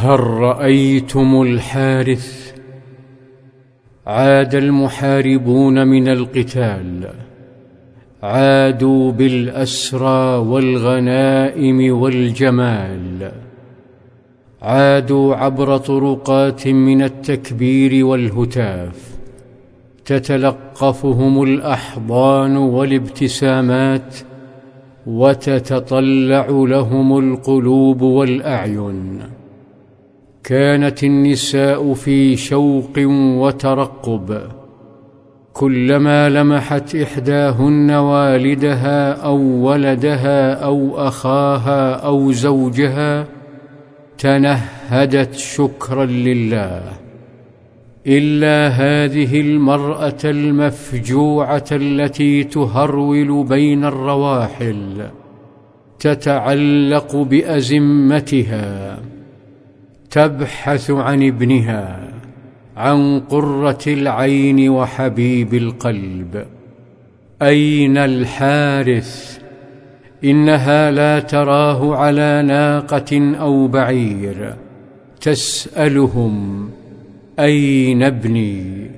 هل رأيتم الحارث؟ عاد المحاربون من القتال. عادوا بالأسرى والغنائم والجمال. عادوا عبر طرقات من التكبير والهتاف. تتلقفهم الأحضان والابتسامات وتتطلع لهم القلوب والأعين. كانت النساء في شوق وترقب. كلما لمحت إحداهن والدها أو ولدها أو أخاها أو زوجها تنهدت شكرا لله. إلا هذه المرأة المفجوعة التي تهرول بين الرواحل تتعلق بأزمتها. تبحث عن ابنها عن قرة العين وحبيب القلب. أين الحارث؟ إنها لا تراه على ناقة أو بعير. تسألهم أين ابني؟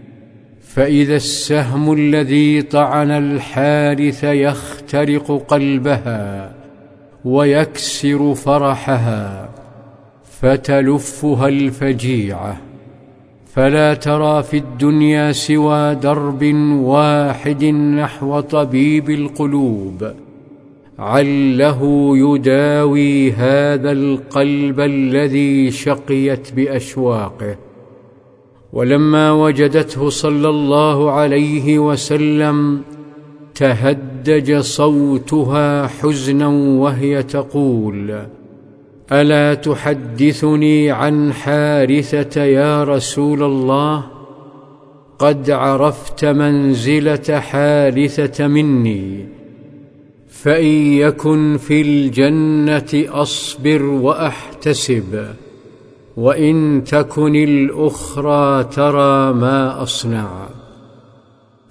فإذا السهم الذي طعن الحارث يخترق قلبها ويكسر فرحها. فتلفها الفجيعة. فلا ترى في الدنيا سوى درب واحد نحو طبيب القلوب. عله يداوي هذا القلب الذي شقيت بأشواقه. ولما وجدته صلى الله عليه وسلم تهدج صوتها حزنا وهي تقول ألا تحدثني عن حارثة يا رسول الله؟ قد عرفت منزلة حارثة مني فإن يكن في الجنة أصبر وأحتسب وإن تكن الأخرى ترى ما أصنع.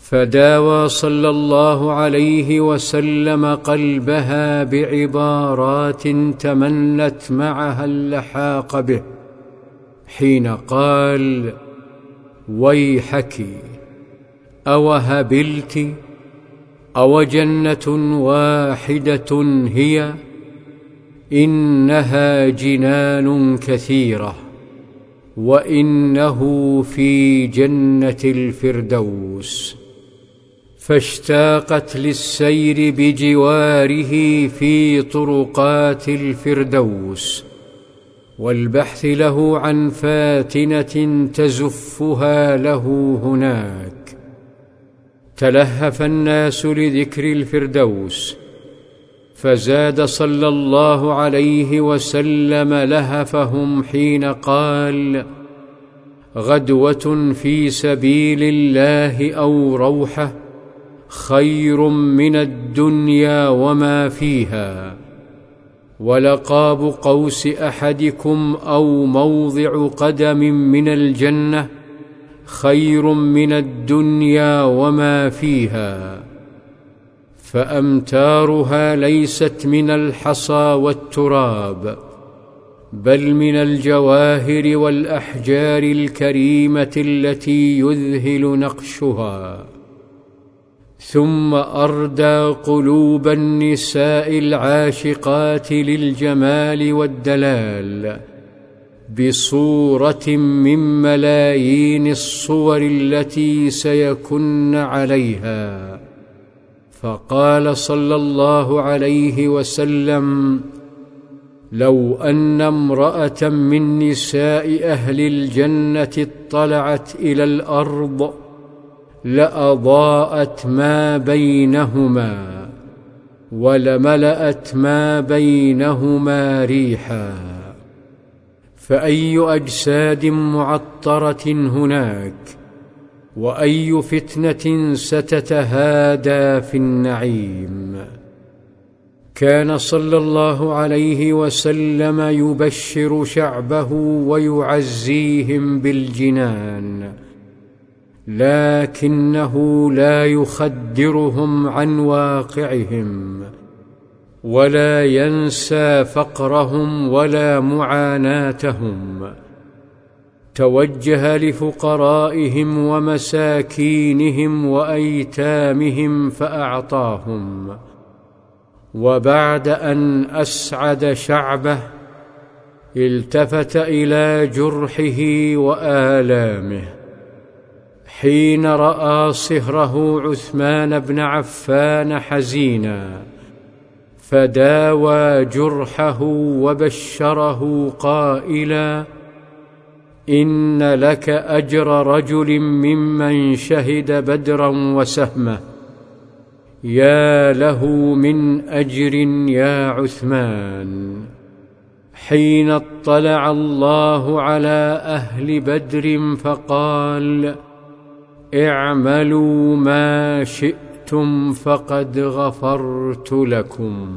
فداوى صلى الله عليه وسلم قلبها بعبارات تمنت معها اللحاق به حين قال ويحك أوهبلت أو جنه واحدة هي إنها جنان كثيرة وإنه في جنة الفردوس. فاشتاقت للسير بجواره في طرقات الفردوس والبحث له عن فاتنة تزفها له هناك. تلهف الناس لذكر الفردوس فزاد صلى الله عليه وسلم لهفهم حين قال غدوة في سبيل الله أو روحة خير من الدنيا وما فيها. ولقاب قوس أحدكم أو موضع قدم من الجنة خير من الدنيا وما فيها. فأمتارها ليست من الحصى والتراب بل من الجواهر والأحجار الكريمة التي يذهل نقشها. ثم أردى قلوب النساء العاشقات للجمال والدلال بصورة من ملايين الصور التي سيكن عليها. فقال صلى الله عليه وسلم لو أن امرأة من نساء أهل الجنة اطلعت إلى الأرض لأضاءت ما بينهما ولملأت ما بينهما ريحا. فأي أجساد معطرة هناك وأي فتنة ستتهادى في النعيم. كان صلى الله عليه وسلم يبشر شعبه ويعزيهم بالجنان. لكنه لا يخدرهم عن واقعهم ولا ينسى فقرهم ولا معاناتهم. توجه لفقرائهم ومساكينهم وأيتامهم فأعطاهم. وبعد أن أسعد شعبه التفت إلى جرحه وآلامه. حين رأى صهره عثمان بن عفان حزينا فداوى جرحه وبشره قائلا إن لك أجر رجل ممن شهد بدرا وسهمه يا له من أجر يا عثمان. حين اطلع الله على أهل بدر فقال اعملوا ما شئتم فقد غفرت لكم.